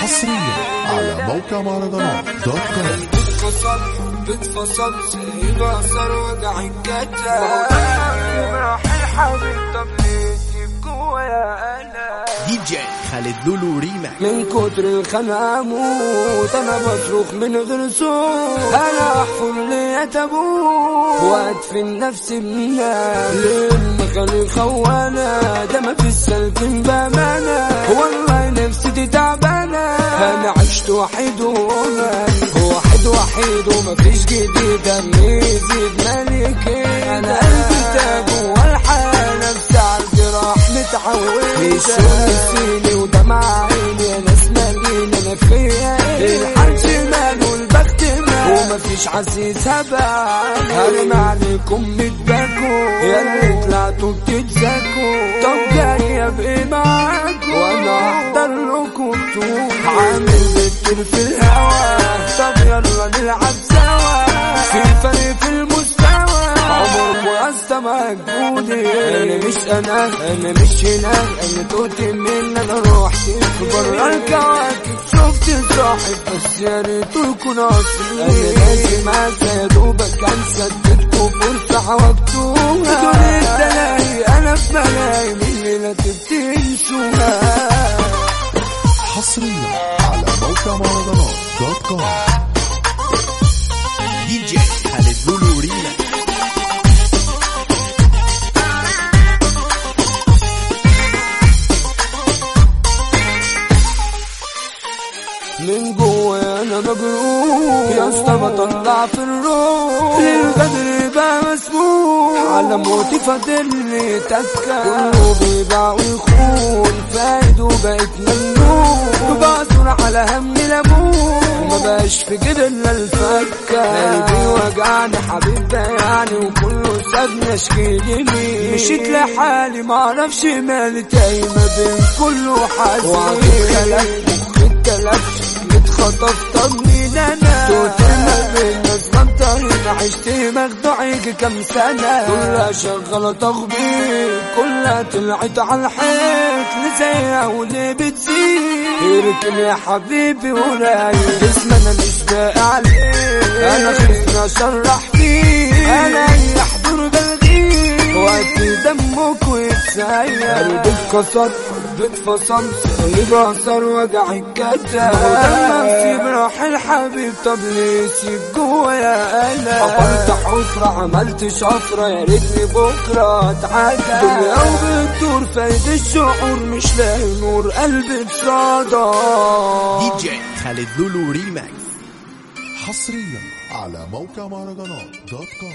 حصريا على موقع مهرجانات dot com. بتفصل بتفصل وجع الجدة راح الحبيب طب ليه تجيب جوايا أنا دي جي خالد لولو ريماكس من كتر الخنقة أموت أنا بصرخ من غير صوت أنا احفر لي تابوت وادفن نفسي بنام لما خلي خوانة ده ما في السلكين بأمانة. والله نفسيتي تعبانة. أنا عشت وحيد واحد وحيد ومفيش جديد. أمي يزيد ملكي أنا قلبي تاب والحالة بتاع الجراح متعود يشوف ودمع عيني. أنا اسمالين أنا فيا والبخت ومفيش عزيز هبال هرم عليكم يا اللي طلعتوا بتتزكوا طب جاية بايه معاكوا وأنا أحضر لكم طول عامل بكتير في الهوا طب يلا نلعب سوا. في فرق في المستوى. عمركوا يا اسطى مجهودي أنا مش أنا أنا مش هنا. أنا توت من أنا رحت في بره شفت صاحب بس يا ريت يكون اصلي أنا لازم انسى يا دوبك كان سددكوا فرصة عوجتوها دنيا تلاقي أنا في ملاهي من الليلة تنسوها حصريا على موقع مهرجانات dot com. من جوا أنا مجروح. يا اسطى بطلع في الروح. للغدر بقى مسموح. على موتي فاضلني تكة كله بيباع ويخون فايد وبقيت ممنوع. بعثر على هم لموت. ما بقاش في كده إلا الفكة قلبي وجعني حبيب يعني. وكله سابني اشكيلي مشيت لحالي معرفش مالي تايه ما بين كله حزين وعطيت خلقت التلف متخطف مين أنا توت ما بين ناس غلطة هنا عشت مخدوع يجي كام سنة. كلها شغالة تخبيط كلها طلعت على الحيط. لزيها وليه بتزيد؟ اركن يا حبيبي ورايق اسم أنا مش باقي عليه. أنا خصني اشرح فيه. أنا يحضر بلغيه وقت دمك ويتسير قلبي اتكسر بتفصل سايب اثر وجع الجدة ولما نسيب راح الحبيب طب ليه سيب جوايا أنا حفرت حفرة عملت شفرة يا ريتني بكرة أتعدى. دنيا وبتدور فايد الشعور مش لاقي نور قلبي بصدى دي جي خالد لولو ريماكس. حصريا على موقع مهرجانات dot com.